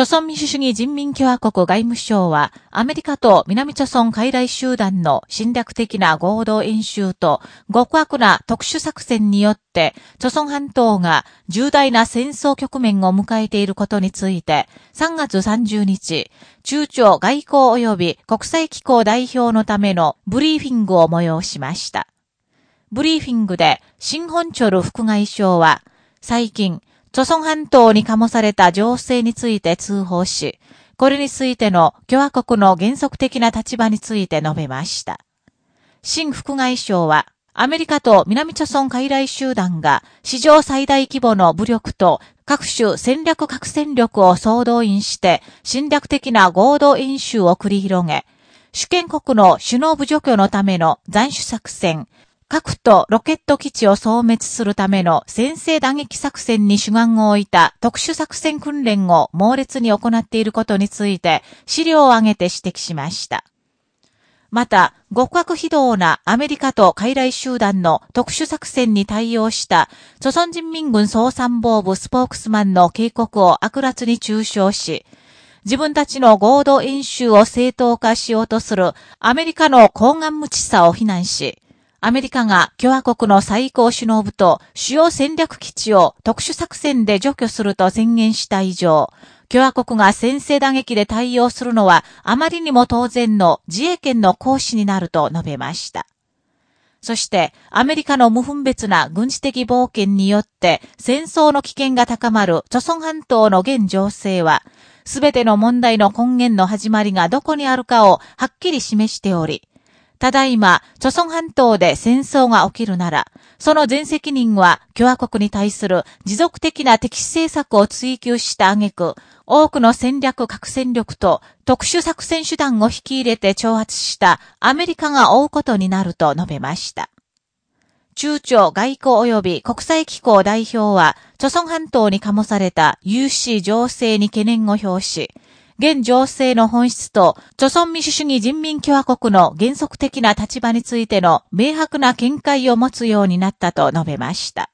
朝鮮民主主義人民共和国外務省は、アメリカと南朝鮮海来集団の侵略的な合同演習と極悪な特殊作戦によって、朝鮮半島が重大な戦争局面を迎えていることについて、3月30日、中朝外交及び国際機構代表のためのブリーフィングを催しました。ブリーフィングで、新本チョル副外相は、最近、朝鮮半島に醸された情勢について通報し、これについての共和国の原則的な立場について述べました。新副外相は、アメリカと南朝鮮海来集団が史上最大規模の武力と各種戦略核戦力を総動員して侵略的な合同演習を繰り広げ、主権国の首脳部除去のための斬首作戦、核とロケット基地を消滅するための先制打撃作戦に主眼を置いた特殊作戦訓練を猛烈に行っていることについて資料を挙げて指摘しました。また、極悪非道なアメリカと海来集団の特殊作戦に対応した、朝鮮人民軍総参謀部スポークスマンの警告を悪辣に中傷し、自分たちの合同演習を正当化しようとするアメリカの高顔無知さを非難し、アメリカが共和国の最高首脳部と主要戦略基地を特殊作戦で除去すると宣言した以上、共和国が先制打撃で対応するのはあまりにも当然の自衛権の行使になると述べました。そして、アメリカの無分別な軍事的冒険によって戦争の危険が高まる著村半島の現情勢は、すべての問題の根源の始まりがどこにあるかをはっきり示しており、ただいま、著村半島で戦争が起きるなら、その全責任は共和国に対する持続的な敵視政策を追求した挙句、多くの戦略核戦力と特殊作戦手段を引き入れて挑発したアメリカが追うことになると述べました。中朝外交及び国際機構代表は、著村半島に醸された有志情勢に懸念を表し、現情勢の本質と、著存民主主義人民共和国の原則的な立場についての明白な見解を持つようになったと述べました。